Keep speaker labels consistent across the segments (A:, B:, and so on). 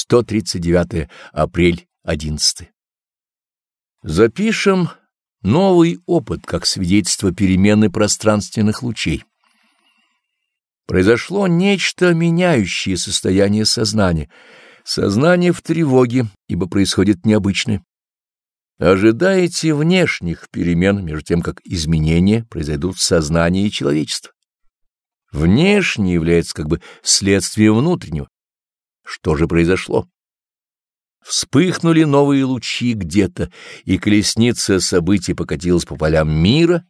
A: 139 апрель 11. Запишем новый опыт как свидетельство перемены пространственных лучей. Произошло нечто, меняющее состояние сознания. Сознание в тревоге, ибо происходит необычное. Ожидаете внешних перемен, между тем, как изменения произойдут в сознании человечества. Внешнее является как бы следствием внутреннего. Что же произошло? Вспыхнули новые лучи где-то, и колесница событий покатилась по полям мира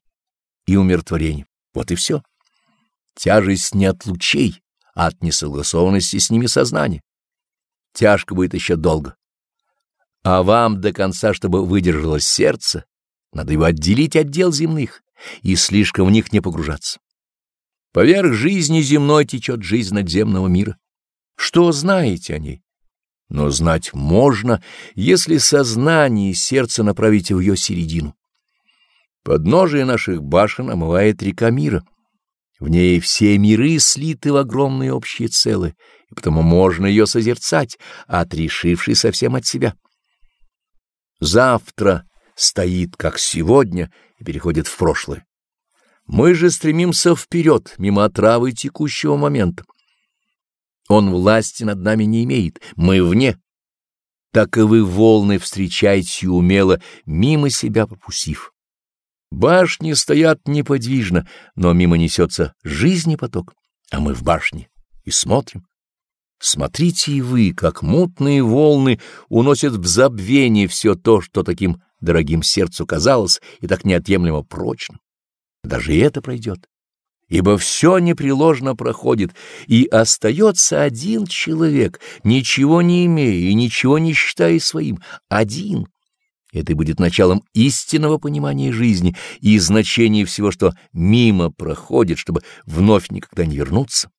A: и умиротворения. Вот и все. Тяжесть не от лучей, а от несогласованности с ними сознания. Тяжко будет еще долго. А вам до конца, чтобы выдержало сердце, надо его отделить от дел земных и слишком в них не погружаться. Поверх жизни земной течет жизнь надземного мира. Что знаете о ней? Но знать можно, если сознание и сердце направить в ее середину. Подножие наших башен омывает река мира. В ней все миры слиты в огромные общие целые, и потому можно ее созерцать, отрешившись совсем от себя. Завтра стоит, как сегодня, и переходит в прошлое. Мы же стремимся вперед, мимо отравы текущего момента. Он власти над нами не имеет, мы вне. Так и вы волны встречаете умело, мимо себя попустив. Башни стоят неподвижно, но мимо несется жизни поток, а мы в башне и смотрим. Смотрите и вы, как мутные волны уносят в забвение все то, что таким дорогим сердцу казалось и так неотъемлемо прочным. Даже это пройдет ибо все непреложно проходит, и остается один человек, ничего не имея и ничего не считая своим, один. Это будет началом истинного понимания жизни и значения всего, что мимо проходит, чтобы вновь никогда не вернуться.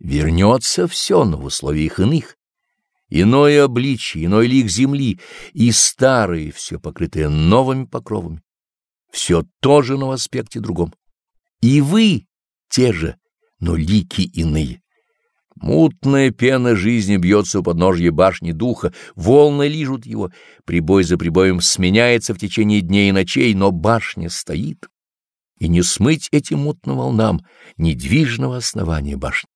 A: Вернется все, но в условиях иных. Иное обличие, иной лик земли, и старое, все покрытое новыми покровами. Все тоже, но в аспекте другом. И вы те же, но лики иные. Мутная пена жизни бьется у подножья башни духа, волны лижут его, прибой за прибоем сменяется в течение дней и ночей, но башня стоит, и не смыть этим мутным волнам недвижного основания башни.